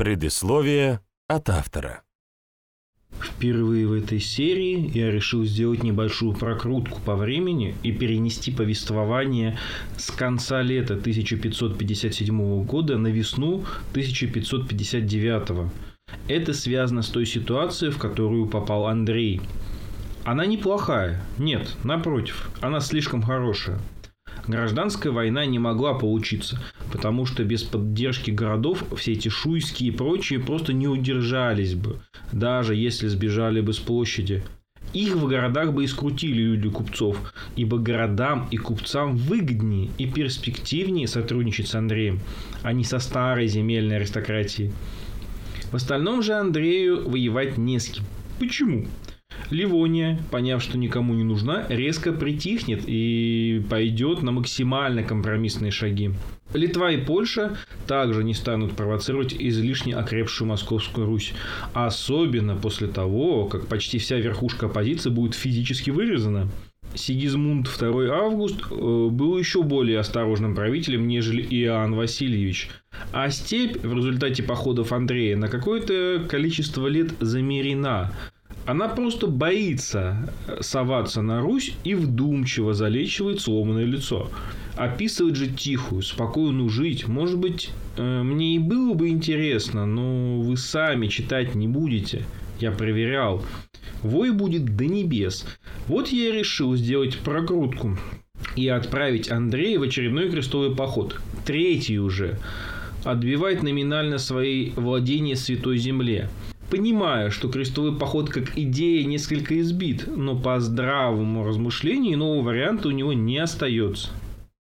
Предисловие от автора. Впервые в этой серии я решил сделать небольшую прокрутку по времени и перенести повествование с конца лета 1557 года на весну 1559. Это связано с той ситуацией, в которую попал Андрей. Она неплохая. Нет, напротив, она слишком хорошая. Гражданская война не могла получиться, потому что без поддержки городов все эти шуйские и прочие просто не удержались бы, даже если сбежали бы с площади. Их в городах бы и скрутили люди купцов, ибо городам и купцам выгоднее и перспективнее сотрудничать с Андреем, а не со старой земельной аристократией. В остальном же Андрею воевать не с кем. Почему? Ливония, поняв, что никому не нужна, резко притихнет и пойдет на максимально компромиссные шаги. Литва и Польша также не станут провоцировать излишне окрепшую Московскую Русь, особенно после того, как почти вся верхушка оппозиции будет физически вырезана. Сигизмунд II Август э, был еще более осторожным правителем, нежели Иоанн Васильевич. А степь в результате походов Андрея на какое-то количество лет замерена – она просто боится соваться на Русь и вдумчиво залечивает сломанное лицо. Описывает же тихую, спокойную жить. Может быть, э, мне и было бы интересно, но вы сами читать не будете. Я проверял. Вой будет до небес. Вот я и решил сделать прокрутку и отправить Андрея в очередной крестовый поход. Третий уже. Отбивать номинально свои владения Святой Земле. Понимая, что крестовый поход как идея несколько избит, но по здравому размышлению нового варианта у него не остается.